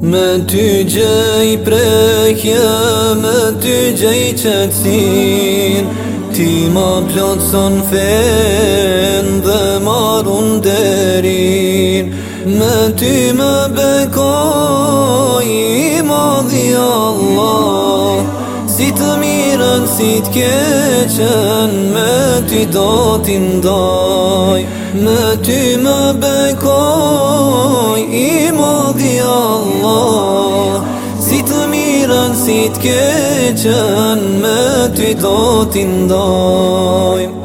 Me ty gjej prekje me ty gjej qëtësin Ti ma plotë son fen dhe marun derin Me ty me bekoj i madhi Allah Si të mirën, si të keqen, me ty do t'indaj Me ty me bekoj Allah Si të mirën si të keqën me të do t'indojmë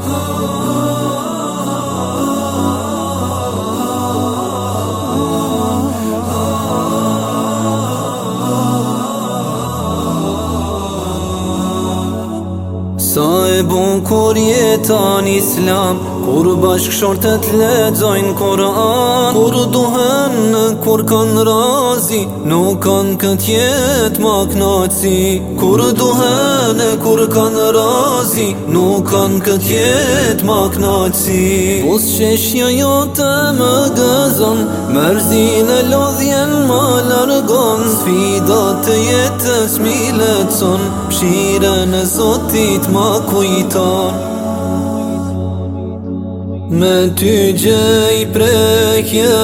Bukur bon kur jetan islam Kur bashk shortet ledzojn koran Kur duhen në kur kan razi Nuk kan kët jet ma knaci Kur duhen e kur kan razi Nuk kan kët jet ma knaci Us qeshja jote më gëzon Mërzi lodhjen ma largon Sfidat të jetës mi lecon Pshire në zotit ma kujon kujton Me ty gjej prekje,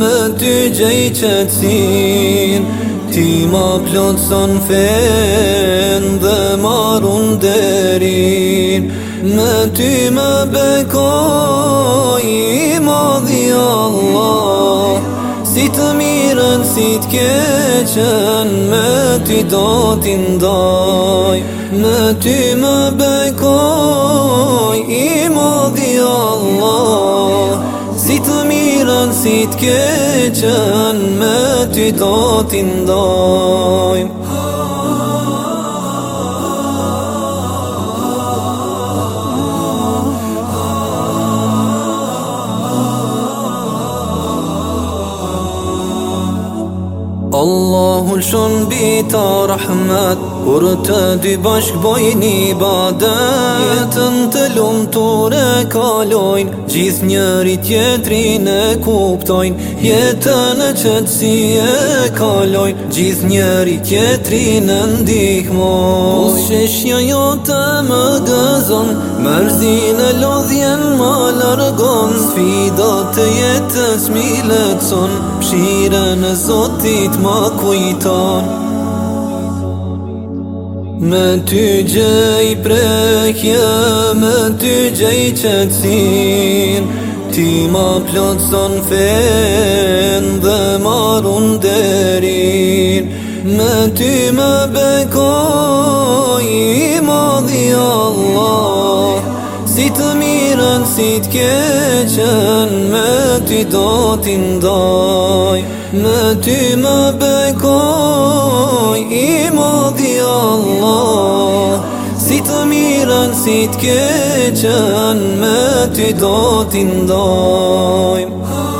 me ty gjej qëtsin Ti ma plotëson fen dhe marun derin Me ty me bekoj i madhi Allah Si të mirë si t'keqen Me ty do t'i ndaj Me ty më bëjkoj I modi Allah Si të miran si t'keqen Me ty do t'i Allahu lëshon bita rahmet Kur të dy bashk bojni badet Jetën të lumë të rekalojnë gjith njëri tjetri në kuptojnë Jetën e qëtësi e kalojnë gjith njëri tjetri në ndihmojnë Usë sheshja jo të më gëzon Mërzin e lodhjen më largon sfida të jetës mi lecon Pshire në zotit ma kujton Me ty gjej prekje, me ty gjej qëtsin Ti ma plotëson fen dhe marun derin Me ty me bekoj i madhi Allah Si të mirë si t'keqen Me ty do t'i ndaj Me ty më bëjkoj I modi Allah Si të miran si t'keqen Me ty do t'i ndaj Ha